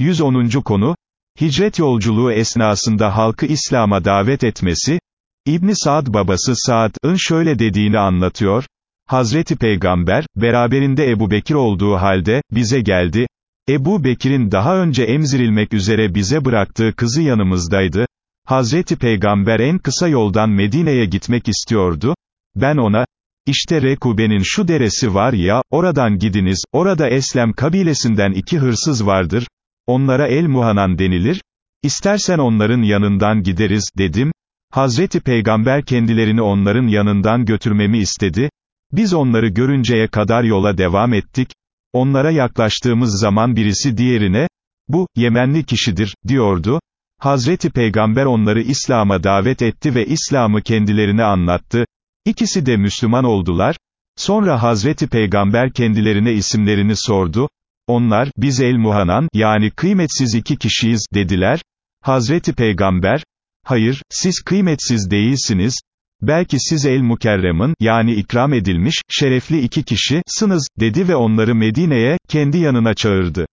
110. konu, hicret yolculuğu esnasında halkı İslam'a davet etmesi, İbni Saad babası Saad'ın şöyle dediğini anlatıyor, Hazreti Peygamber, beraberinde Ebu Bekir olduğu halde, bize geldi, Ebu Bekir'in daha önce emzirilmek üzere bize bıraktığı kızı yanımızdaydı, Hazreti Peygamber en kısa yoldan Medine'ye gitmek istiyordu, ben ona, işte Rekube'nin şu deresi var ya, oradan gidiniz, orada Eslem kabilesinden iki hırsız vardır, onlara El Muhanan denilir, istersen onların yanından gideriz, dedim, Hazreti Peygamber kendilerini onların yanından götürmemi istedi, biz onları görünceye kadar yola devam ettik, onlara yaklaştığımız zaman birisi diğerine, bu, Yemenli kişidir, diyordu, Hazreti Peygamber onları İslam'a davet etti ve İslam'ı kendilerine anlattı, İkisi de Müslüman oldular, sonra Hazreti Peygamber kendilerine isimlerini sordu, onlar, biz el-muhanan, yani kıymetsiz iki kişiyiz, dediler, Hazreti Peygamber, hayır, siz kıymetsiz değilsiniz, belki siz el-mukerremin, yani ikram edilmiş, şerefli iki kişi, sınız, dedi ve onları Medine'ye, kendi yanına çağırdı.